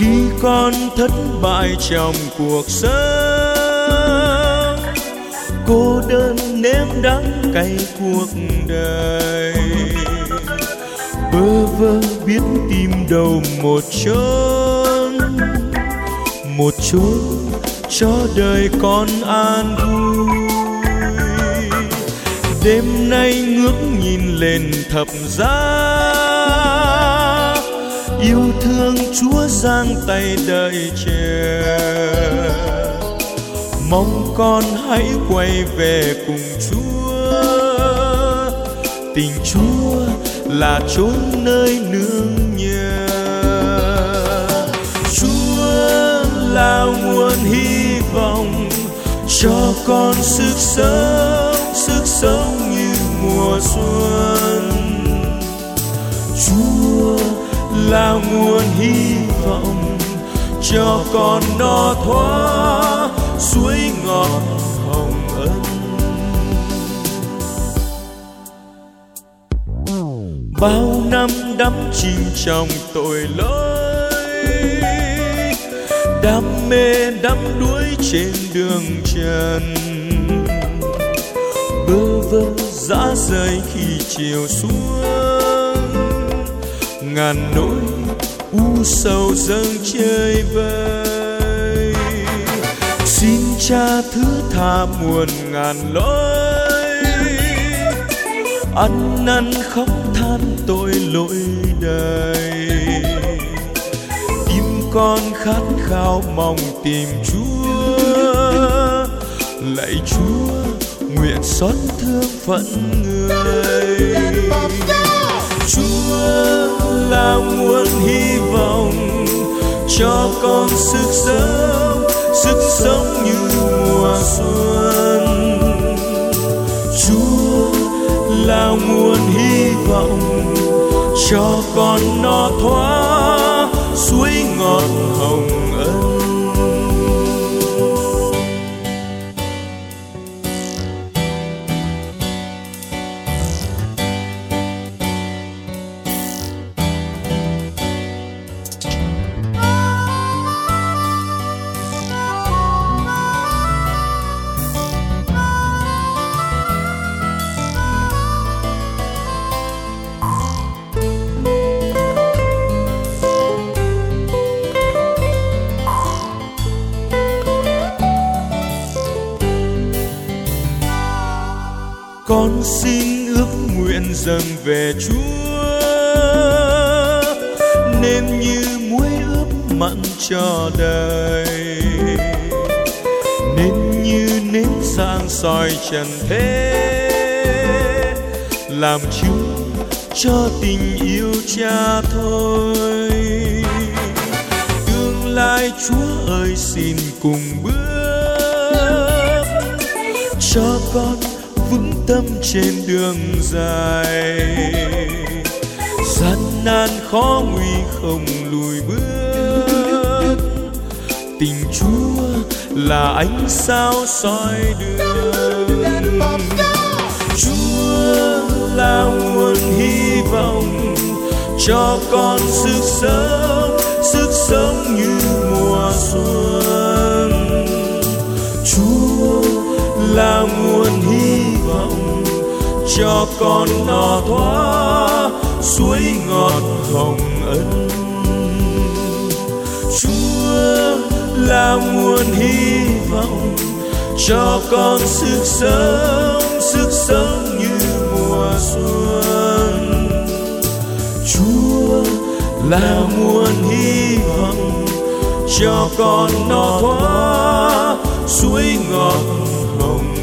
khi con thất bại trong cuộc sống. Cô đơn nếm đắng cay cuộc đời. Bơ vơ biết tìm đâu một chốn. Một chốn cho đời con an vui. Đêm nay ngước nhìn lên thập giá yêu thương chúa giang tay đợi chờ mong con hãy quay về cùng chúa. Tình chúa là chốn nơi nương nhờ. Chúa là nguồn hy vọng cho con sức sống sức sống như mùa xuân. Là nguồn hy vọng cho con no thoa suối ngọt hồng ân. Bao năm đắm chìm trong tội lỗi, đam mê đắm đuối trên đường trần. Bơ vơ dã rời khi chiều xuống ngàn nỗi u sầu dâng chơi vơi. Xin cha thứ tha muôn ngàn lỗi. Ăn năn khóc than tội lỗi đời. Tim con khát khao mong tìm chúa. Lạy chúa, nguyện xót thương phận người. Chúa là nguồn hy vọng cho con sức sống sức sống như mùa xuân. Chúa là nguồn hy vọng cho con no thoát con xin ước nguyện dâng về Chúa. Nên như muối ướp mặn cho đời, nên như nến sang soi trần thế. Làm chứng cho tình yêu cha thôi. Tương lai Chúa ơi xin cùng bước, cho con vững tâm trên đường dài. Gian nan khó nguy không lùi bước. Tình chúa là ánh sao soi đường. Chúa là nguồn hy vọng cho con sức sống sức sống như mùa xuân. Chúa là nguồn hy vọng cho con no thoa suối ngọt hồng ân. Chúa là nguồn hy vọng, cho con sức sống sức sống như mùa xuân. Chúa là nguồn hy vọng, cho con no thoa suối ngọt hồng